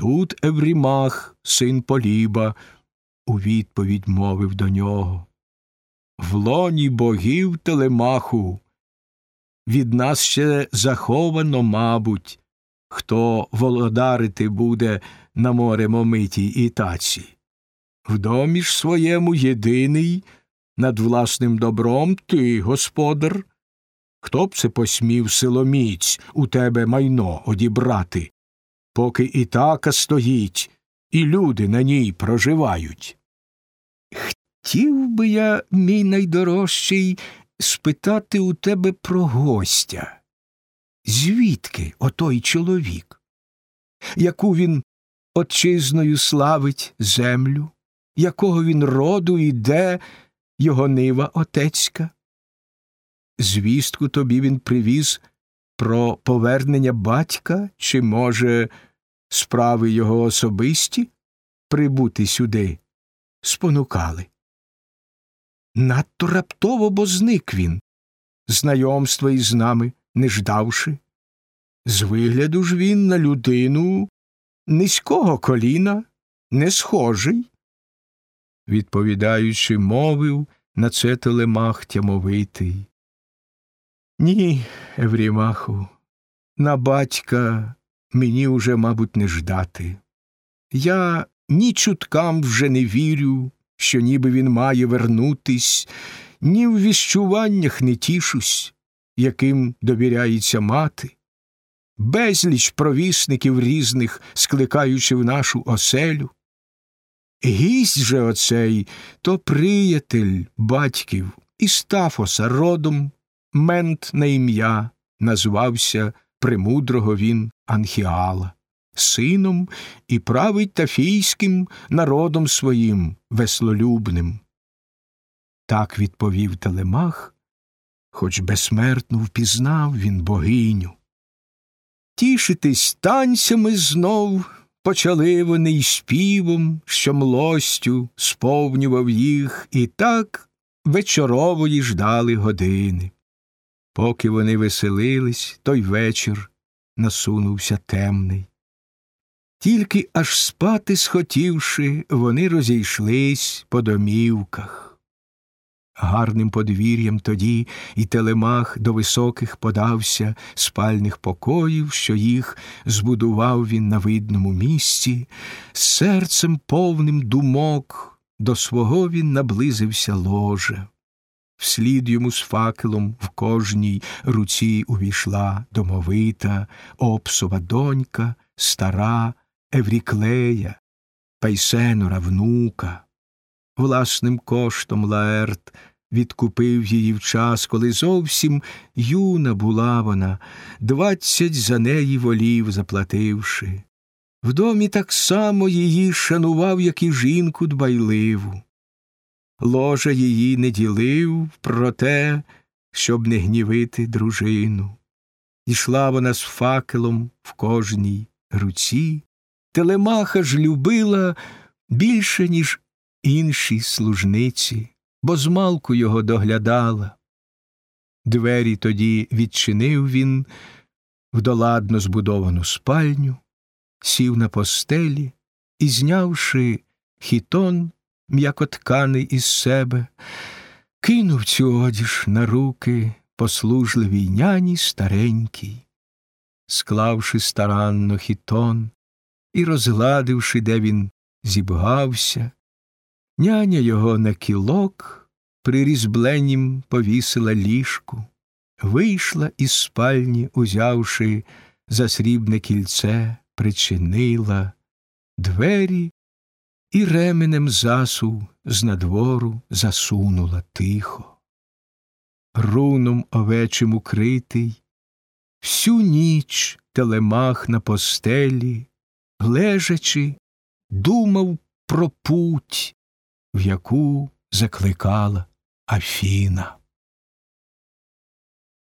Тут Еврімах, син Поліба, у відповідь мовив до нього. В лоні богів телемаху. Від нас ще заховано, мабуть, хто володарити буде на море момитій і таці. В домі ж своєму єдиний, над власним добром ти, господар. Хто б це посмів силоміць у тебе майно одібрати, поки і така стоїть, і люди на ній проживають? Хотів би я, мій найдорожчий, спитати у тебе про гостя. Звідки отой чоловік? Яку він отчизною славить землю, якого він роду і де його нива отецька? Звістку тобі він привіз про повернення батька, чи, може, справи його особисті прибути сюди спонукали. Надто раптово, бо зник він, знайомства із нами не ждавши. З вигляду ж він на людину низького коліна, не схожий. Відповідаючи, мовив на це телемах тямовитий. Ні, Еврімаху, на батька мені уже, мабуть, не ждати. Я ні чуткам вже не вірю, що ніби він має вернутись, ні в віщуваннях не тішусь, яким довіряється мати. Безліч провісників різних, скликаючи в нашу оселю. Гість же оцей то приятель батьків і Стафоса родом, мент на ім'я, назвався премудрого він Анхіала сином і править тафійським народом своїм веслолюбним. Так відповів Телемах, хоч безсмертно впізнав він богиню. Тішитись танцями знов почали вони й співом, що млостю сповнював їх, і так вечорової ждали години. Поки вони веселились, той вечір насунувся темний. Тільки аж спати схотівши, вони розійшлись по домівках. Гарним подвір'ям тоді і телемах до високих подався спальних покоїв, що їх збудував він на видному місці, серцем повним думок до свого він наблизився ложе. Вслід йому з факелом в кожній руці увійшла домовита, обсова донька, стара. Евріклея, Пейсенора внука. Власним коштом Лаерт відкупив її в час, коли зовсім юна була вона, двадцять за неї волів заплативши. В домі так само її шанував, як і жінку дбайливу. Ложа її не ділив про те, щоб не гнівити дружину. Ішла вона з факелом в кожній руці, Телемаха ж любила більше, ніж інші служниці, бо змалку його доглядала. Двері тоді відчинив він в доладно збудовану спальню, сів на постелі і, знявши хітон м'якотканий із себе, кинув цю одіж на руки послужливій няні старенькій, склавши старанно хітон і, розгладивши, де він зібгався, няня його на кілок прирізбленім повісила ліжку, вийшла із спальні, узявши за срібне кільце, причинила двері і ременем засув з надвору засунула тихо. Руном овечим укритий, всю ніч телемах на постелі лежачи, думав про путь, в яку закликала Афіна.